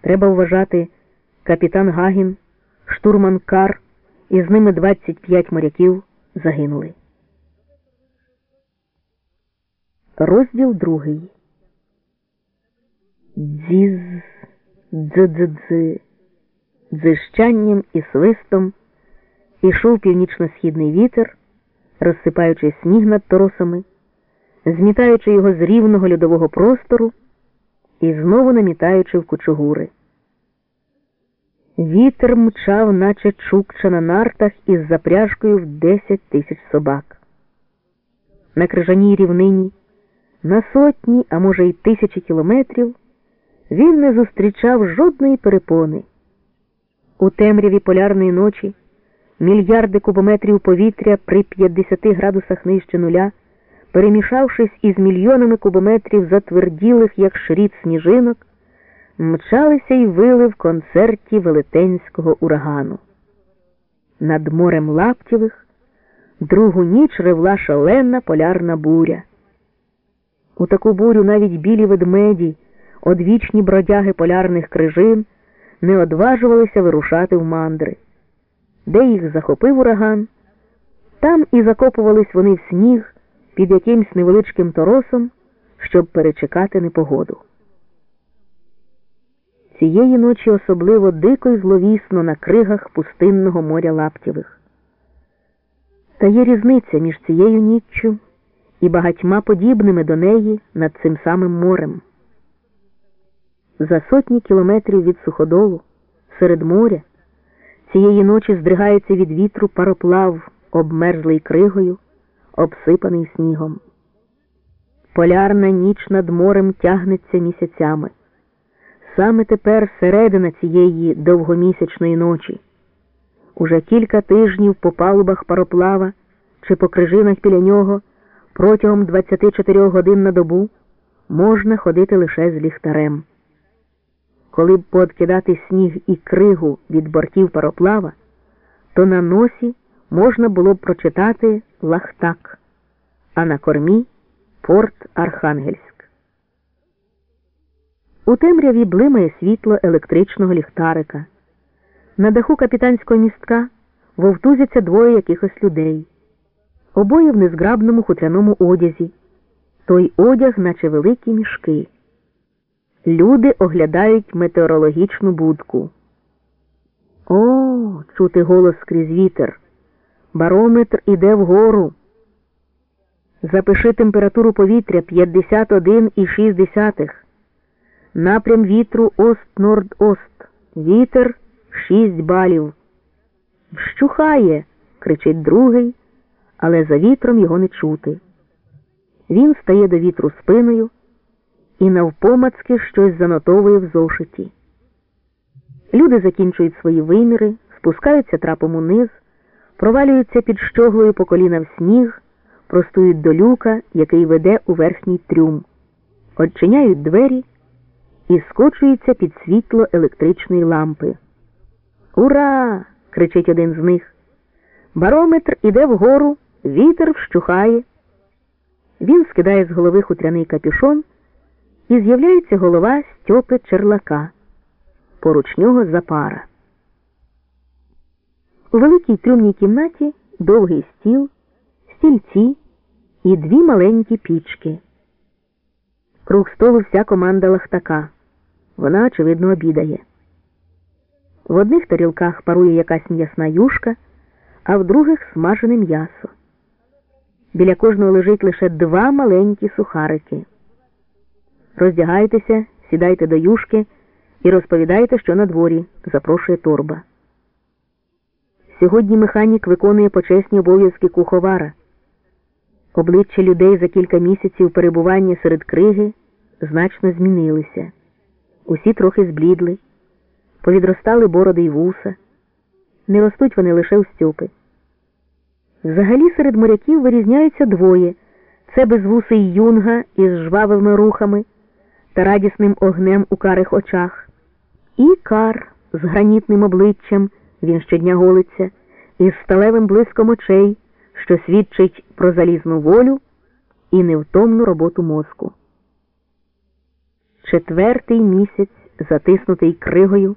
Треба вважати, капітан Гагін, штурман Кар і з ними 25 моряків загинули. Розділ другий. Дзіз, дзидзидзи, дзищанням і свистом ішов північно-східний вітер, розсипаючи сніг над торосами, змітаючи його з рівного льодового простору і знову намітаючи в кучугури. Вітер мчав, наче чукча на нартах із запряжкою в десять тисяч собак. На крижаній рівнині, на сотні, а може й тисячі кілометрів, він не зустрічав жодної перепони. У темряві полярної ночі мільярди кубометрів повітря при 50 градусах нижче нуля, перемішавшись із мільйонами кубометрів затверділих, як шріт сніжинок, мчалися й вили в концерті велетенського урагану. Над морем Лаптєвих другу ніч ревла шалена полярна буря. У таку бурю навіть білі ведмеді, одвічні бродяги полярних крижин, не одважувалися вирушати в мандри. Де їх захопив ураган, там і закопувались вони в сніг під якимсь невеличким торосом, щоб перечекати непогоду. Цієї ночі особливо дико й зловісно на кригах пустинного моря Лаптєвих. Та є різниця між цією ніччю і багатьма подібними до неї над цим самим морем. За сотні кілометрів від суходолу, серед моря, цієї ночі здригається від вітру пароплав, обмерзлий кригою, обсипаний снігом. Полярна ніч над морем тягнеться місяцями. Саме тепер середина цієї довгомісячної ночі. Уже кілька тижнів по палубах пароплава чи по крижинах біля нього протягом 24 годин на добу можна ходити лише з ліхтарем. Коли б пооткидати сніг і кригу від бортів пароплава, то на носі можна було б прочитати Лахтак, а на кормі Порт Архангельськ. У темряві блимає світло електричного ліхтарика. На даху капітанського містка вовтузяться двоє якихось людей. Обоє в незграбному хутряному одязі. Той одяг, наче великі мішки. Люди оглядають метеорологічну будку. О, чути голос крізь вітер. Барометр іде вгору. Запиши температуру повітря 51,6. Напрям вітру ост-норд-ост. Вітер 6 балів. Вщухає, кричить другий, але за вітром його не чути. Він стає до вітру спиною і навпомацки щось занотовує в зошиті. Люди закінчують свої виміри, спускаються трапом униз, провалюються під щоглою по коліна в сніг, простують до люка, який веде у верхній трюм, odчиняють двері і скочуються під світло електричної лампи. Ура! кричить один з них. Барометр іде вгору, вітер вщухає. Він скидає з голови хутряний капюшон і з'являється голова Стьопи Черлака. Поруч нього запара. У великій трюмній кімнаті довгий стіл, стільці і дві маленькі пічки. Круг столу вся команда лахтака. Вона, очевидно, обідає. В одних тарілках парує якась м'ясна юшка, а в других смажене м'ясо. Біля кожного лежить лише два маленькі сухарики. Роздягайтеся, сідайте до юшки і розповідайте, що на дворі, запрошує торба. Сьогодні механік виконує почесні обов'язки куховара. Обличчя людей за кілька місяців перебування серед криги значно змінилися. Усі трохи зблідли, повідростали бороди й вуса. Не ростуть вони лише у Стьопи. Взагалі серед моряків вирізняються двоє це безвусий юнга із жвавими рухами та радісним огнем у карих очах, і Кар з гранітним обличчям, він щодня голиться, із сталевим блиском очей, що свідчить про залізну волю і невтомну роботу мозку. Четвертий місяць затиснутий кригою.